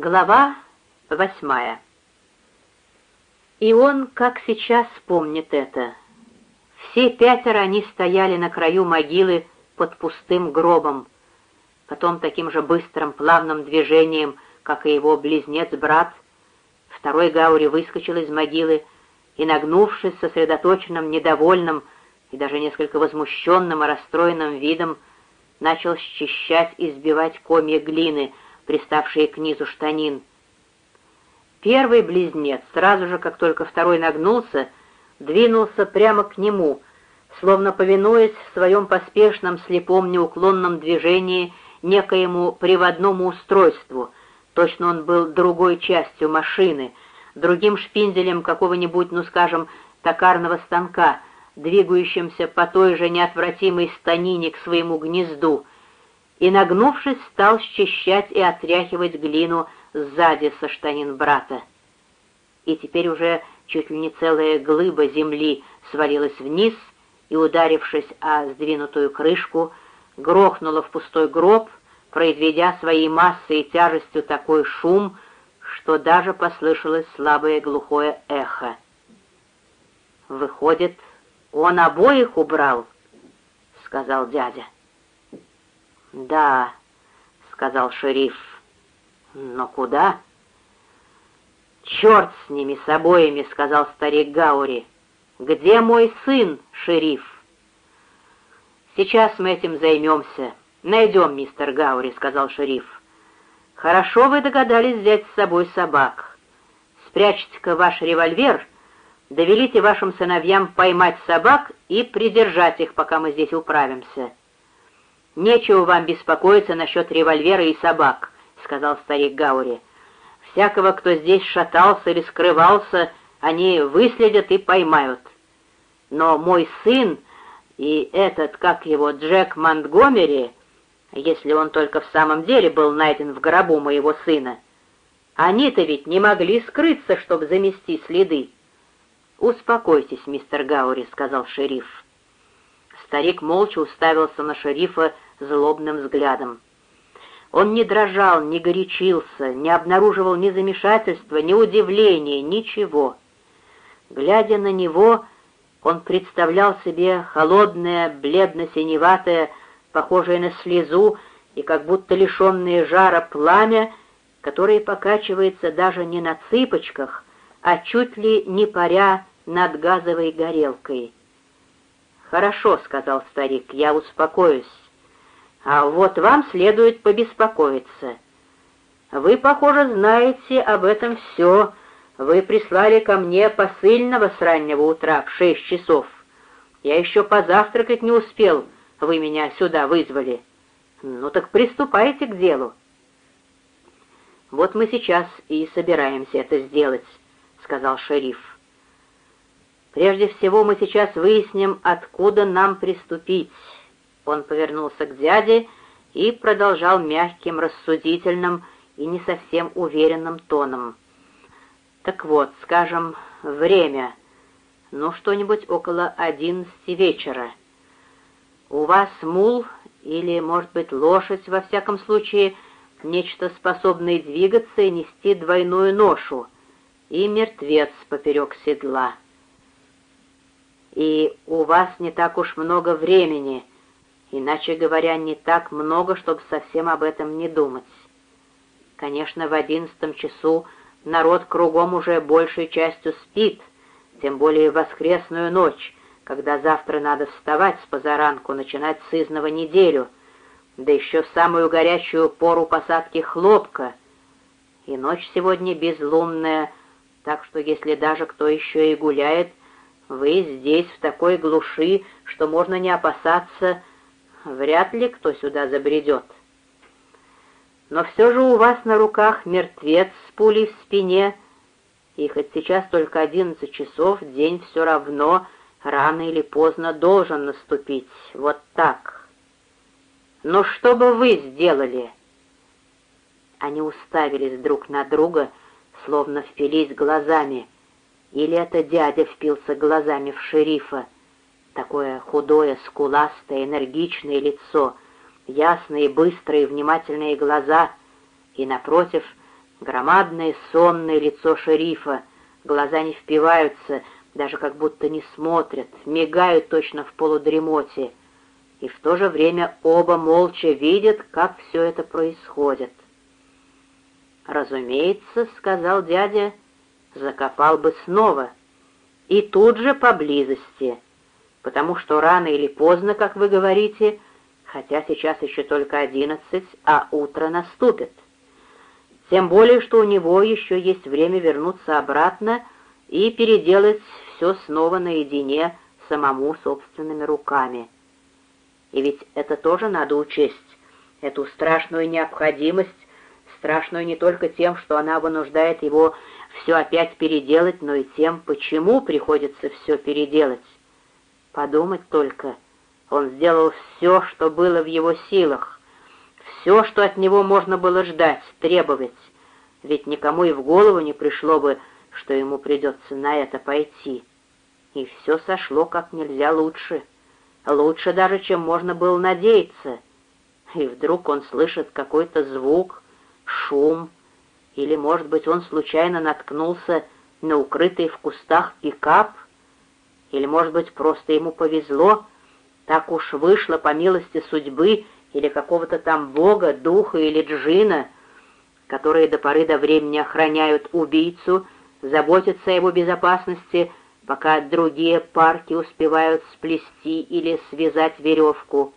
Глава восьмая И он, как сейчас, помнит это. Все пятеро они стояли на краю могилы под пустым гробом. Потом таким же быстрым, плавным движением, как и его близнец-брат, второй Гаури выскочил из могилы и, нагнувшись сосредоточенным, недовольным и даже несколько возмущенным и расстроенным видом, начал счищать и сбивать комья глины — приставшие к низу штанин. Первый близнец, сразу же, как только второй нагнулся, двинулся прямо к нему, словно повинуясь в своем поспешном, слепом, неуклонном движении некоему приводному устройству. Точно он был другой частью машины, другим шпинделем какого-нибудь, ну скажем, токарного станка, двигающимся по той же неотвратимой станине к своему гнезду — и, нагнувшись, стал счищать и отряхивать глину сзади со штанин брата. И теперь уже чуть ли не целая глыба земли свалилась вниз и, ударившись о сдвинутую крышку, грохнула в пустой гроб, произведя своей массой и тяжестью такой шум, что даже послышалось слабое глухое эхо. «Выходит, он обоих убрал», — сказал дядя. «Да», — сказал шериф. «Но куда?» «Черт с ними, с обоими», — сказал старик Гаури. «Где мой сын, шериф?» «Сейчас мы этим займемся. Найдем, мистер Гаури», — сказал шериф. «Хорошо вы догадались взять с собой собак. Спрячьте-ка ваш револьвер, довелите вашим сыновьям поймать собак и придержать их, пока мы здесь управимся». «Нечего вам беспокоиться насчет револьвера и собак», — сказал старик Гаури. «Всякого, кто здесь шатался или скрывался, они выследят и поймают. Но мой сын и этот, как его, Джек Монтгомери, если он только в самом деле был найден в гробу моего сына, они-то ведь не могли скрыться, чтобы замести следы». «Успокойтесь, мистер Гаури», — сказал шериф. Старик молча уставился на шерифа злобным взглядом. Он не дрожал, не горячился, не обнаруживал ни замешательства, ни удивления, ничего. Глядя на него, он представлял себе холодное, бледно-синеватое, похожее на слезу и как будто лишенное жара пламя, которое покачивается даже не на цыпочках, а чуть ли не паря над газовой горелкой. «Хорошо», — сказал старик, — «я успокоюсь. А вот вам следует побеспокоиться. Вы, похоже, знаете об этом все. Вы прислали ко мне посыльного с раннего утра в шесть часов. Я еще позавтракать не успел, вы меня сюда вызвали. Ну так приступайте к делу. Вот мы сейчас и собираемся это сделать, сказал шериф. Прежде всего мы сейчас выясним, откуда нам приступить. Он повернулся к дяде и продолжал мягким, рассудительным и не совсем уверенным тоном. «Так вот, скажем, время. Ну, что-нибудь около одиннадцати вечера. У вас мул или, может быть, лошадь, во всяком случае, нечто способное двигаться и нести двойную ношу, и мертвец поперек седла. И у вас не так уж много времени — Иначе говоря, не так много, чтобы совсем об этом не думать. Конечно, в одиннадцатом часу народ кругом уже большей частью спит, тем более в воскресную ночь, когда завтра надо вставать с позаранку, начинать сызного неделю, да еще в самую горячую пору посадки хлопка. И ночь сегодня безлунная, так что если даже кто еще и гуляет, вы здесь, в такой глуши, что можно не опасаться, вряд ли кто сюда забредет. Но все же у вас на руках мертвец с пулей в спине, и хоть сейчас только одиннадцать часов, день все равно рано или поздно должен наступить. Вот так. Но что бы вы сделали?» Они уставились друг на друга, словно впились глазами. Или это дядя впился глазами в шерифа, Такое худое, скуластое, энергичное лицо, ясные, быстрые, внимательные глаза и, напротив, Громадное сонное лицо шерифа, глаза не впиваются, даже как будто не смотрят, мигают точно в полудремоте, и в то же время оба молча видят, как все это происходит. «Разумеется», — сказал дядя, — «закопал бы снова, и тут же поблизости, потому что рано или поздно, как вы говорите, хотя сейчас еще только одиннадцать, а утро наступит. Тем более, что у него еще есть время вернуться обратно и переделать все снова наедине самому собственными руками. И ведь это тоже надо учесть, эту страшную необходимость, страшную не только тем, что она вынуждает его все опять переделать, но и тем, почему приходится все переделать. Подумать только, он сделал все, что было в его силах, все, что от него можно было ждать, требовать, ведь никому и в голову не пришло бы, что ему придется на это пойти. И все сошло как нельзя лучше, лучше даже, чем можно было надеяться. И вдруг он слышит какой-то звук, шум, или, может быть, он случайно наткнулся на укрытый в кустах пикап, или, может быть, просто ему повезло, так уж вышло по милости судьбы или какого-то там бога, духа или джина, которые до поры до времени охраняют убийцу, заботятся о его безопасности, пока другие парки успевают сплести или связать веревку.